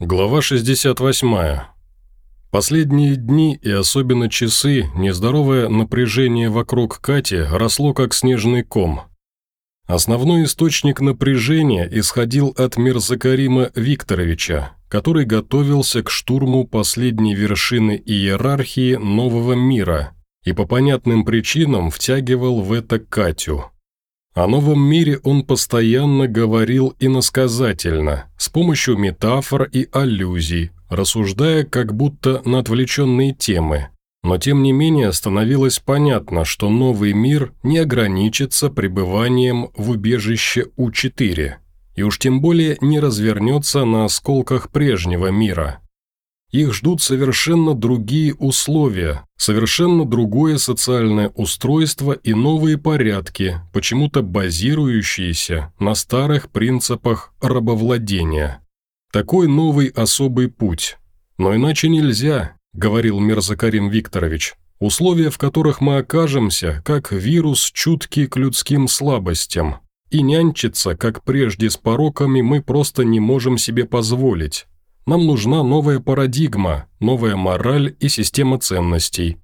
Глава 68. Последние дни и особенно часы нездоровое напряжение вокруг Кати росло как снежный ком. Основной источник напряжения исходил от Мирзакарима Викторовича, который готовился к штурму последней вершины иерархии нового мира и по понятным причинам втягивал в это Катю – о новом мире он постоянно говорил иносказательно, с помощью метафор и аллюзий, рассуждая как будто на отвлеченные темы. Но тем не менее становилось понятно, что новый мир не ограничится пребыванием в убежище У-4, и уж тем более не развернется на осколках прежнего мира – их ждут совершенно другие условия, совершенно другое социальное устройство и новые порядки, почему-то базирующиеся на старых принципах рабовладения. Такой новый особый путь. Но иначе нельзя, говорил Мирзакарим Викторович. Условия, в которых мы окажемся, как вирус, чуткий к людским слабостям. И нянчиться, как прежде с пороками, мы просто не можем себе позволить. Нам нужна новая парадигма, новая мораль и система ценностей.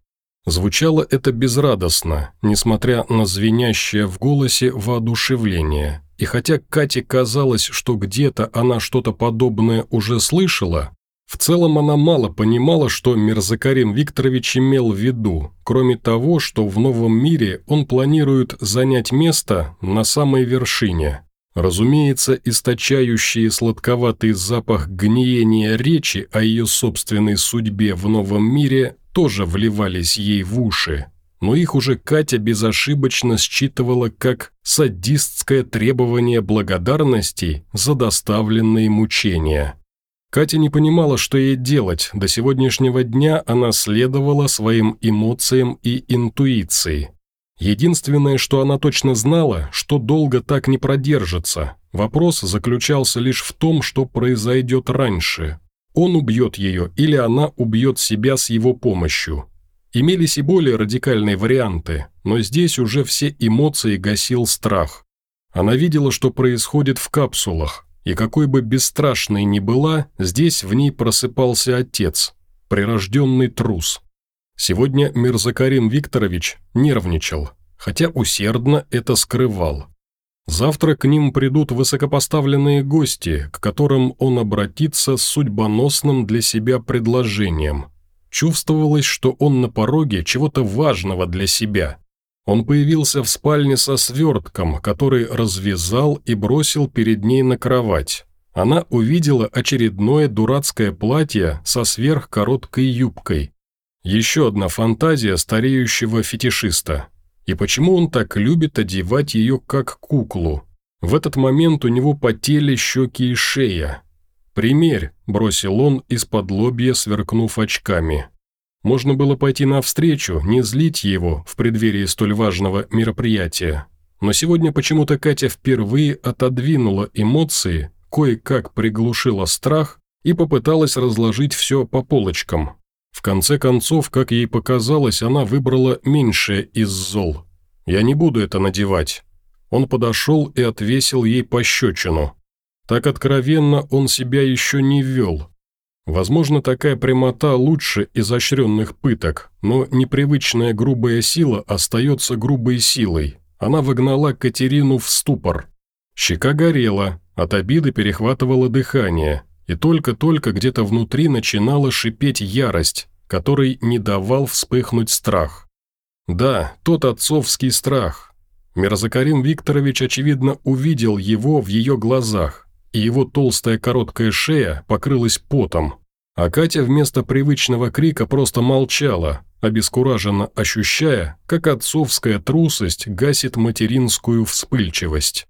Звучало это безрадостно, несмотря на звенящее в голосе воодушевление. И хотя Кате казалось, что где-то она что-то подобное уже слышала, в целом она мало понимала, что Мирзакарим Викторович имел в виду, кроме того, что в новом мире он планирует занять место на самой вершине. Разумеется, источающие сладковатый запах гниения речи о ее собственной судьбе в новом мире тоже вливались ей в уши, но их уже Катя безошибочно считывала как садистское требование благодарности за доставленные мучения. Катя не понимала, что ей делать, до сегодняшнего дня она следовала своим эмоциям и интуиции. Единственное, что она точно знала, что долго так не продержится. Вопрос заключался лишь в том, что произойдет раньше. Он убьет ее или она убьет себя с его помощью. Имелись и более радикальные варианты, но здесь уже все эмоции гасил страх. Она видела, что происходит в капсулах, и какой бы бесстрашной ни была, здесь в ней просыпался отец, прирожденный трус. Сегодня Мирзакарим Викторович нервничал, хотя усердно это скрывал. Завтра к ним придут высокопоставленные гости, к которым он обратится с судьбоносным для себя предложением. Чувствовалось, что он на пороге чего-то важного для себя. Он появился в спальне со свертком, который развязал и бросил перед ней на кровать. Она увидела очередное дурацкое платье со сверхкороткой юбкой, еще одна фантазия стареющего фетишиста. И почему он так любит одевать ее как куклу? В этот момент у него потели щеки и шея. «Примерь», – бросил он из-под лобья, сверкнув очками. Можно было пойти навстречу, не злить его в преддверии столь важного мероприятия. Но сегодня почему-то Катя впервые отодвинула эмоции, кое-как приглушила страх и попыталась разложить все по полочкам, в конце концов, как ей показалось, она выбрала меньшее из зол. «Я не буду это надевать». Он подошел и отвесил ей пощечину. Так откровенно он себя еще не вел. Возможно, такая прямота лучше изощренных пыток, но непривычная грубая сила остается грубой силой. Она выгнала Катерину в ступор. Щека горела, от обиды перехватывало дыхание, и только-только где-то внутри начинала шипеть ярость, который не давал вспыхнуть страх. Да, тот отцовский страх. Мирзакарим Викторович, очевидно, увидел его в ее глазах, и его толстая короткая шея покрылась потом. А Катя вместо привычного крика просто молчала, обескураженно ощущая, как отцовская трусость гасит материнскую вспыльчивость.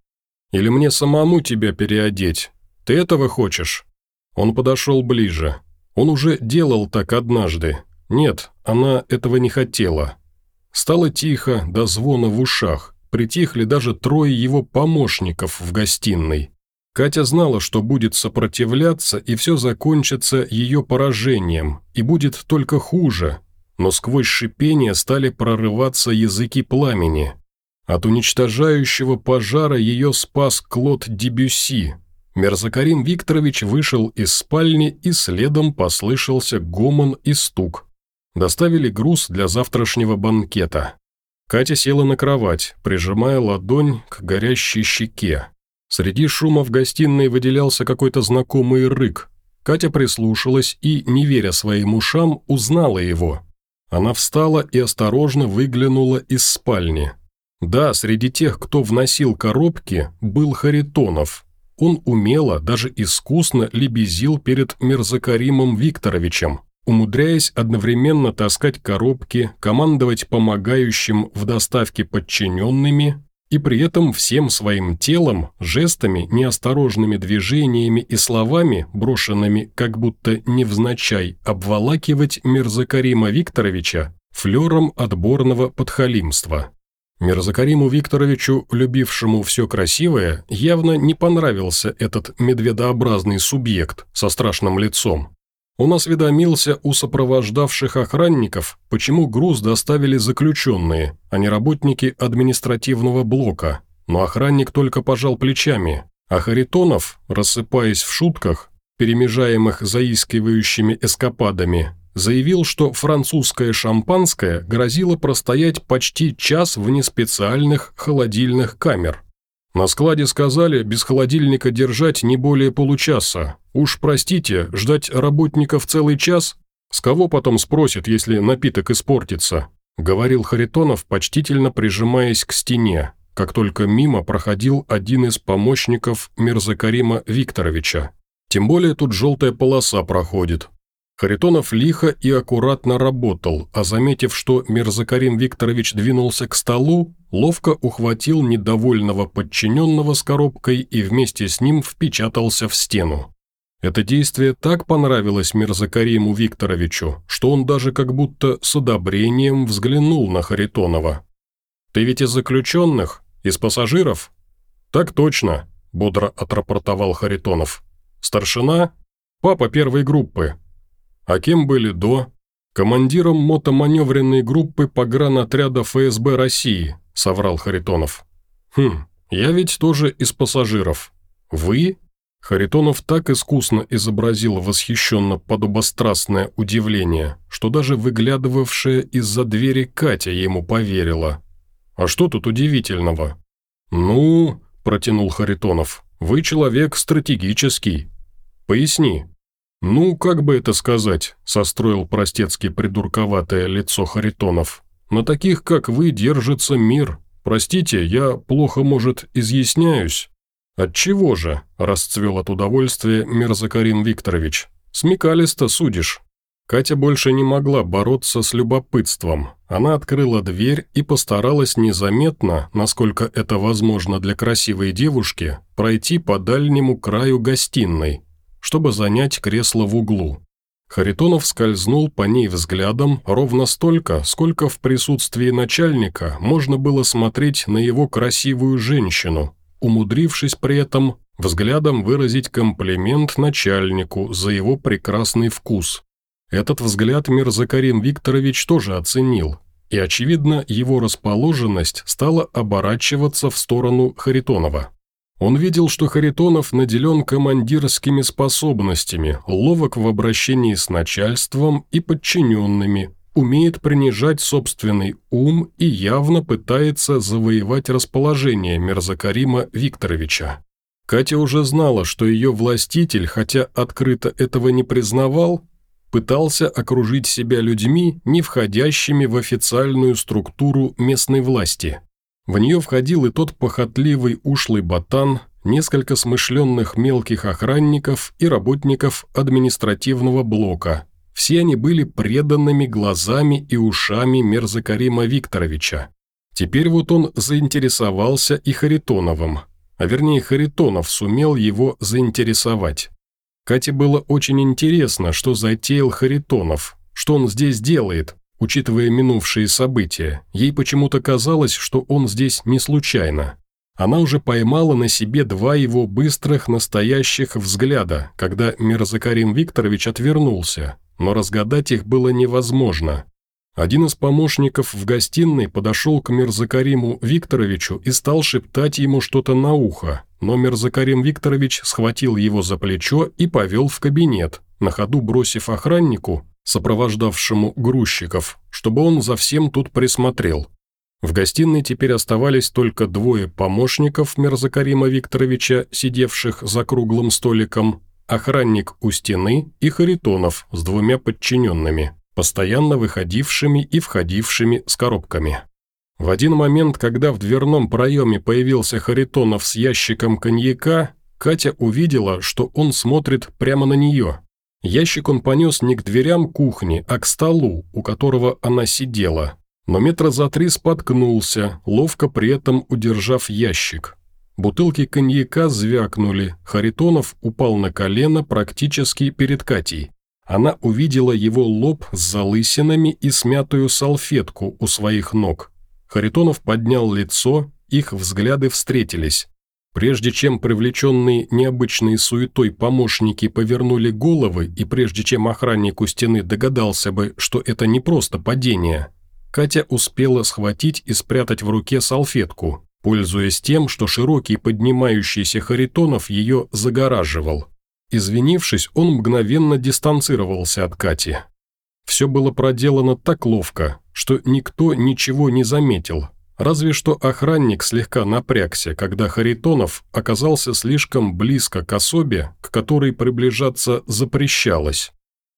«Или мне самому тебя переодеть? Ты этого хочешь?» Он подошел ближе. Он уже делал так однажды. Нет, она этого не хотела. Стало тихо, до звона в ушах. Притихли даже трое его помощников в гостиной. Катя знала, что будет сопротивляться, и все закончится ее поражением, и будет только хуже. Но сквозь шипение стали прорываться языки пламени. От уничтожающего пожара ее спас Клод Дебюси, Мерзакарим Викторович вышел из спальни и следом послышался гомон и стук. Доставили груз для завтрашнего банкета. Катя села на кровать, прижимая ладонь к горящей щеке. Среди шума в гостиной выделялся какой-то знакомый рык. Катя прислушалась и, не веря своим ушам, узнала его. Она встала и осторожно выглянула из спальни. Да, среди тех, кто вносил коробки, был Харитонов. Он умело, даже искусно лебезил перед Мирзакаримом Викторовичем, умудряясь одновременно таскать коробки, командовать помогающим в доставке подчиненными и при этом всем своим телом, жестами, неосторожными движениями и словами, брошенными как будто невзначай, обволакивать Мирзакарима Викторовича флером отборного подхалимства. Мирзакариму Викторовичу, любившему все красивое, явно не понравился этот медведообразный субъект со страшным лицом, он осведомился у сопровождавших охранников, почему груз доставили заключенные, а не работники административного блока, но охранник только пожал плечами, а Харитонов, рассыпаясь в шутках, перемежаемых заискивающими эскападами, заявил, что французское шампанское грозило простоять почти час вне специальных холодильных камер – на складе сказали, без холодильника держать не более получаса. Уж простите, ждать работников целый час? С кого потом спросят, если напиток испортится?» Говорил Харитонов, почтительно прижимаясь к стене, как только мимо проходил один из помощников Мирзакарима Викторовича. Тем более тут желтая полоса проходит. Харитонов лихо и аккуратно работал, а заметив, что Мирзакарим Викторович двинулся к столу, ловко ухватил недовольного подчиненного с коробкой и вместе с ним впечатался в стену. Это действие так понравилось Мирзакариму Викторовичу, что он даже как будто с одобрением взглянул на Харитонова. «Ты ведь из заключенных? Из пассажиров?» «Так точно», – бодро отрапортовал Харитонов. «Старшина? Папа первой группы. А кем были до? Командиром мотоманевренной группы погранотряда ФСБ России, соврал Харитонов. Хм, я ведь тоже из пассажиров. Вы? Харитонов так искусно изобразил восхищенно подобострастное удивление, что даже выглядывавшая из-за двери Катя ему поверила. «А что тут удивительного?» «Ну...» – протянул Харитонов. «Вы человек стратегический. Поясни». «Ну, как бы это сказать», – состроил простецки придурковатое лицо Харитонов. «На таких, как вы, держится мир. Простите, я плохо, может, изъясняюсь». «Отчего же?» – расцвел от удовольствия Мирзакарин Викторович. «Смекалисто судишь». Катя больше не могла бороться с любопытством. Она открыла дверь и постаралась незаметно, насколько это возможно для красивой девушки, пройти по дальнему краю гостиной, чтобы занять кресло в углу. Харитонов скользнул по ней взглядом ровно столько, сколько в присутствии начальника можно было смотреть на его красивую женщину, умудрившись при этом взглядом выразить комплимент начальнику за его прекрасный вкус. Этот взгляд Мирзакарин Викторович тоже оценил, и, очевидно, его расположенность стала оборачиваться в сторону Харитонова. Он видел, что Харитонов наделен командирскими способностями, ловок в обращении с начальством и подчиненными, умеет принижать собственный ум и явно пытается завоевать расположение Мерзакарима Викторовича. Катя уже знала, что ее властитель, хотя открыто этого не признавал, пытался окружить себя людьми, не входящими в официальную структуру местной власти. В нее входил и тот похотливый ушлый ботан, несколько смышленных мелких охранников и работников административного блока. Все они были преданными глазами и ушами Мерзакарима Викторовича. Теперь вот он заинтересовался и Харитоновым, а вернее Харитонов сумел его заинтересовать. Кате было очень интересно, что затеял Харитонов, что он здесь делает, Учитывая минувшие события, ей почему-то казалось, что он здесь не случайно. Она уже поймала на себе два его быстрых настоящих взгляда, когда Мирзакарим Викторович отвернулся, но разгадать их было невозможно. Один из помощников в гостиной подошел к Мирзакариму Викторовичу и стал шептать ему что-то на ухо, но Мерзакарим Викторович схватил его за плечо и повел в кабинет, на ходу бросив охраннику, сопровождавшему грузчиков, чтобы он за всем тут присмотрел. В гостиной теперь оставались только двое помощников Мерзакарима Викторовича, сидевших за круглым столиком, охранник у стены и Харитонов с двумя подчиненными, постоянно выходившими и входившими с коробками. В один момент, когда в дверном проеме появился Харитонов с ящиком коньяка, Катя увидела, что он смотрит прямо на нее. Ящик он понес не к дверям кухни, а к столу, у которого она сидела – но метра за три споткнулся, ловко при этом удержав ящик. Бутылки коньяка звякнули, Харитонов упал на колено практически перед Катей. Она увидела его лоб с залысинами и смятую салфетку у своих ног. Харитонов поднял лицо, их взгляды встретились. Прежде чем привлеченные необычной суетой помощники повернули головы, и прежде чем охранник у стены догадался бы, что это не просто падение – Катя успела схватить и спрятать в руке салфетку, пользуясь тем, что широкий поднимающийся Харитонов ее загораживал. Извинившись, он мгновенно дистанцировался от Кати. Все было проделано так ловко, что никто ничего не заметил, разве что охранник слегка напрягся, когда Харитонов оказался слишком близко к особе, к которой приближаться запрещалось.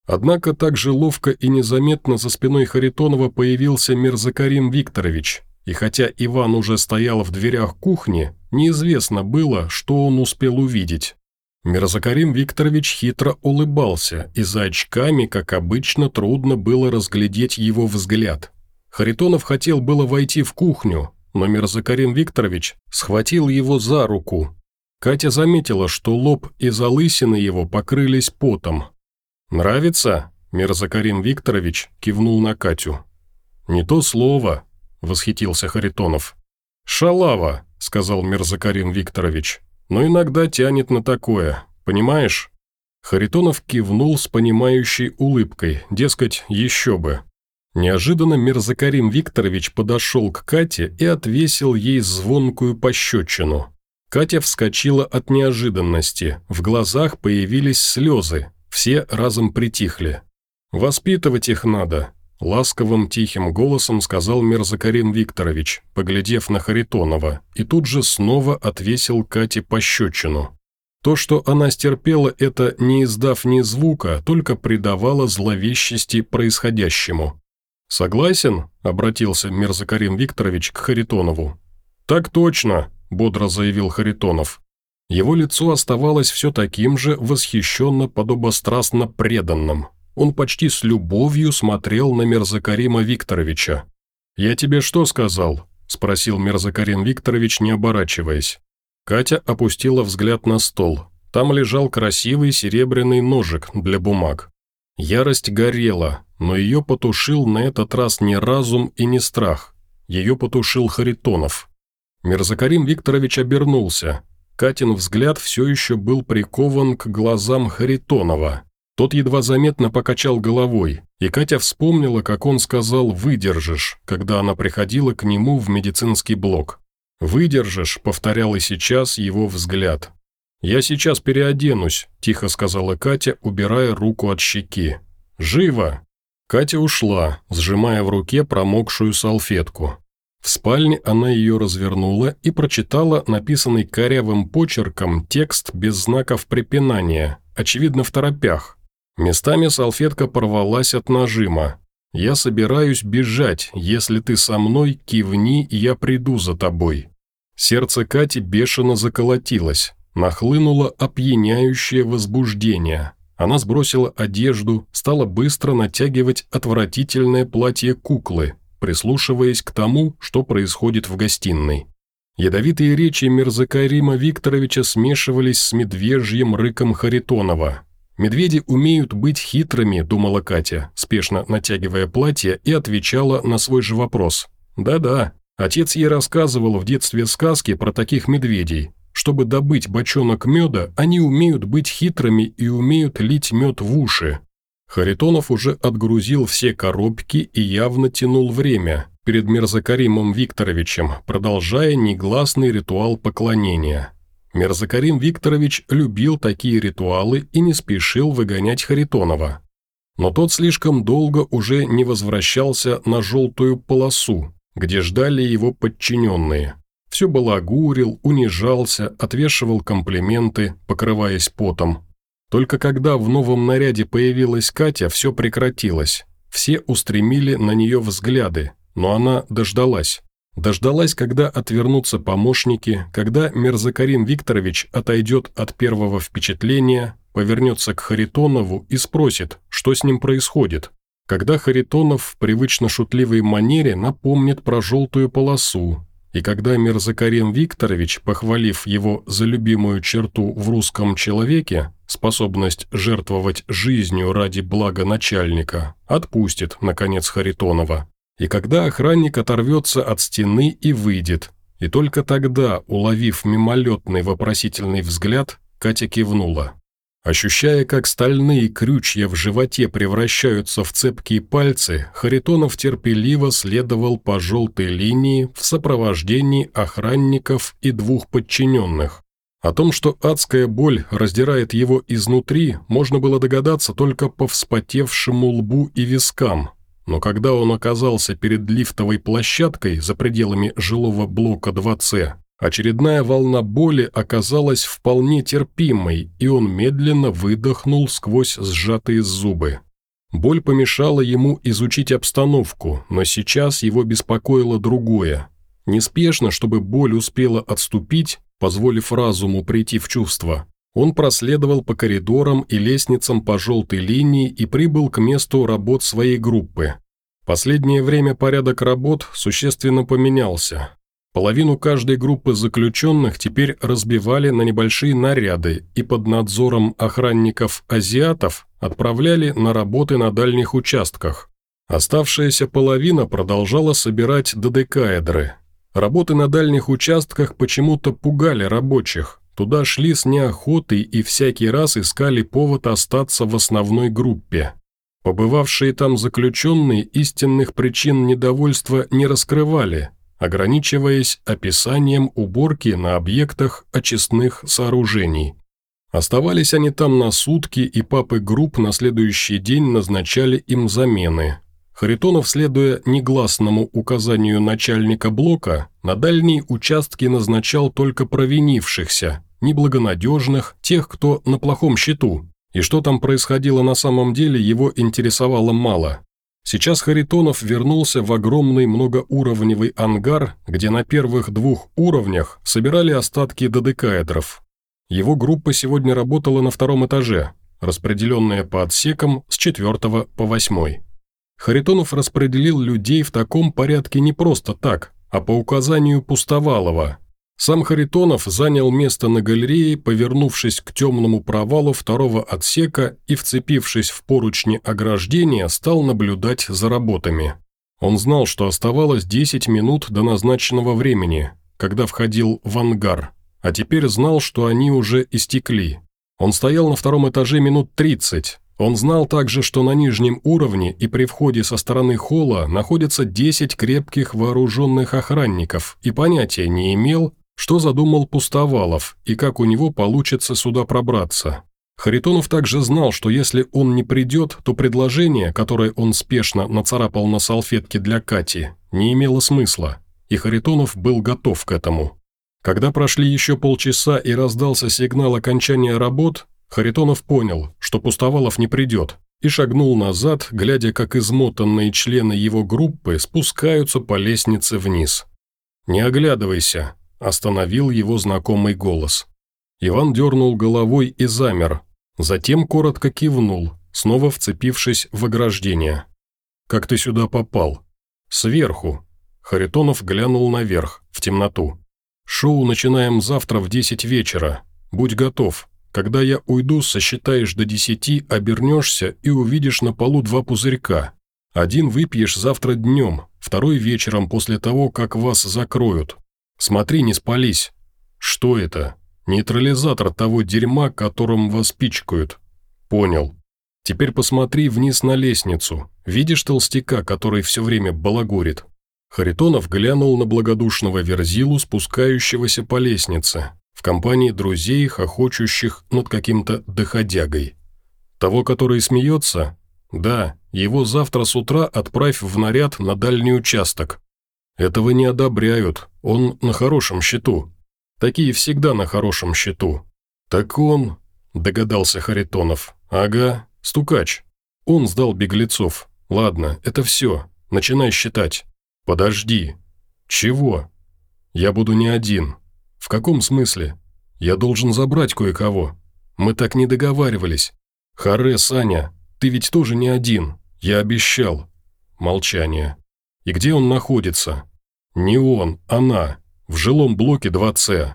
Однако так же ловко и незаметно за спиной Харитонова появился Мирзакарим Викторович, и хотя Иван уже стоял в дверях кухни, неизвестно было, что он успел увидеть. Мирзакарим Викторович хитро улыбался, и за очками, как обычно, трудно было разглядеть его взгляд. Харитонов хотел было войти в кухню, но Мирзакарим Викторович схватил его за руку. Катя заметила, что лоб и залысины его покрылись потом, «Нравится?» – Мирзакарим Викторович кивнул на Катю. «Не то слово», – восхитился Харитонов. «Шалава», – сказал Мирзакарим Викторович, – «но иногда тянет на такое, понимаешь?» Харитонов кивнул с понимающей улыбкой, дескать, еще бы. Неожиданно Мирзакарим Викторович подошел к Кате и отвесил ей звонкую пощечину. Катя вскочила от неожиданности, в глазах появились слезы, все разом притихли. «Воспитывать их надо», – ласковым тихим голосом сказал Мерзакарин Викторович, поглядев на Харитонова, и тут же снова отвесил Кате пощечину. То, что она стерпела это, не издав ни звука, только придавало зловещести происходящему. «Согласен?» – обратился Мерзакарин Викторович к Харитонову. «Так точно», – бодро заявил Харитонов. Его лицо оставалось все таким же восхищенно подобострастно преданным. Он почти с любовью смотрел на Мерзакарима Викторовича. «Я тебе что сказал?» – спросил Мерзакарим Викторович, не оборачиваясь. Катя опустила взгляд на стол. Там лежал красивый серебряный ножик для бумаг. Ярость горела, но ее потушил на этот раз не разум и не страх. Ее потушил Харитонов. Мерзакарим Викторович обернулся, Катин взгляд все еще был прикован к глазам Харитонова. Тот едва заметно покачал головой, и Катя вспомнила, как он сказал «выдержишь», когда она приходила к нему в медицинский блок. «Выдержишь», — повторял и сейчас его взгляд. «Я сейчас переоденусь», – тихо сказала Катя, убирая руку от щеки. «Живо!» Катя ушла, сжимая в руке промокшую салфетку. В спальне она ее развернула и прочитала написанный корявым почерком текст без знаков препинания, очевидно в торопях. Местами салфетка порвалась от нажима. «Я собираюсь бежать, если ты со мной, кивни, я приду за тобой». Сердце Кати бешено заколотилось, нахлынуло опьяняющее возбуждение. Она сбросила одежду, стала быстро натягивать отвратительное платье куклы, прислушиваясь к тому, что происходит в гостиной. Ядовитые речи Мирзакарима Викторовича смешивались с медвежьим рыком Харитонова. «Медведи умеют быть хитрыми», – думала Катя, спешно натягивая платье и отвечала на свой же вопрос. «Да-да, отец ей рассказывал в детстве сказки про таких медведей. Чтобы добыть бочонок меда, они умеют быть хитрыми и умеют лить мед в уши. Харитонов уже отгрузил все коробки и явно тянул время перед Мирзакаримом Викторовичем, продолжая негласный ритуал поклонения. Мерзакарим Викторович любил такие ритуалы и не спешил выгонять Харитонова. Но тот слишком долго уже не возвращался на желтую полосу, где ждали его подчиненные. Все балагурил, унижался, отвешивал комплименты, покрываясь потом. Только когда в новом наряде появилась Катя, все прекратилось. Все устремили на нее взгляды, но она дождалась. Дождалась, когда отвернутся помощники, когда Мерзакарин Викторович отойдет от первого впечатления, повернется к Харитонову и спросит, что с ним происходит. Когда Харитонов в привычно шутливой манере напомнит про желтую полосу, и когда Мерзакарин Викторович, похвалив его за любимую черту в русском человеке, способность жертвовать жизнью ради блага начальника, отпустит, наконец, Харитонова. И когда охранник оторвется от стены и выйдет, и только тогда, уловив мимолетный вопросительный взгляд, Катя кивнула. Ощущая, как стальные крючья в животе превращаются в цепкие пальцы, Харитонов терпеливо следовал по желтой линии в сопровождении охранников и двух подчиненных. О том, что адская боль раздирает его изнутри, можно было догадаться только по вспотевшему лбу и вискам. Но когда он оказался перед лифтовой площадкой за пределами жилого блока 2С, Очередная волна боли оказалась вполне терпимой, и он медленно выдохнул сквозь сжатые зубы. Боль помешала ему изучить обстановку, но сейчас его беспокоило другое. Неспешно, чтобы боль успела отступить, позволив разуму прийти в чувство, он проследовал по коридорам и лестницам по желтой линии и прибыл к месту работ своей группы. Последнее время порядок работ существенно поменялся. Половину каждой группы заключенных теперь разбивали на небольшие наряды и под надзором охранников-азиатов отправляли на работы на дальних участках. Оставшаяся половина продолжала собирать додекаэдры. Работы на дальних участках почему-то пугали рабочих. Туда шли с неохотой и всякий раз искали повод остаться в основной группе. Побывавшие там заключенные истинных причин недовольства не раскрывали – ограничиваясь описанием уборки на объектах очистных сооружений. Оставались они там на сутки, и папы групп на следующий день назначали им замены. Харитонов, следуя негласному указанию начальника блока, на дальние участки назначал только провинившихся, неблагонадежных, тех, кто на плохом счету. И что там происходило на самом деле, его интересовало мало. Сейчас Харитонов вернулся в огромный многоуровневый ангар, где на первых двух уровнях собирали остатки додекаэдров. Его группа сегодня работала на втором этаже, распределенная по отсекам с четвертого по восьмой. Харитонов распределил людей в таком порядке не просто так, а по указанию Пустовалова, сам Харитонов занял место на галерее, повернувшись к темному провалу второго отсека и, вцепившись в поручни ограждения, стал наблюдать за работами. Он знал, что оставалось 10 минут до назначенного времени, когда входил в ангар, а теперь знал, что они уже истекли. Он стоял на втором этаже минут 30. Он знал также, что на нижнем уровне и при входе со стороны холла находятся 10 крепких вооруженных охранников и понятия не имел, что задумал Пустовалов и как у него получится сюда пробраться? Харитонов также знал, что если он не придет, то предложение, которое он спешно нацарапал на салфетке для Кати, не имело смысла, и Харитонов был готов к этому. Когда прошли еще полчаса и раздался сигнал окончания работ, Харитонов понял, что Пустовалов не придет, и шагнул назад, глядя, как измотанные члены его группы спускаются по лестнице вниз. «Не оглядывайся», Остановил его знакомый голос. Иван дернул головой и замер. Затем коротко кивнул, снова вцепившись в ограждение. «Как ты сюда попал?» «Сверху». Харитонов глянул наверх, в темноту. «Шоу начинаем завтра в десять вечера. Будь готов. Когда я уйду, сосчитаешь до десяти, обернешься и увидишь на полу два пузырька. Один выпьешь завтра днем, второй вечером после того, как вас закроют. Смотри, не спались. Что это? Нейтрализатор того дерьма, которым вас пичкают. Понял. Теперь посмотри вниз на лестницу. Видишь толстяка, который все время балагурит? Харитонов глянул на благодушного верзилу, спускающегося по лестнице. В компании друзей, хохочущих над каким-то доходягой. Того, который смеется? Да, его завтра с утра отправь в наряд на дальний участок. Этого не одобряют, он на хорошем счету. Такие всегда на хорошем счету. Так он, догадался Харитонов. Ага, стукач. Он сдал беглецов. Ладно, это все. Начинай считать. Подожди. Чего? Я буду не один. В каком смысле? Я должен забрать кое-кого. Мы так не договаривались. Харе, Саня, ты ведь тоже не один. Я обещал. Молчание. И где он находится? Не он, она. В жилом блоке 2С.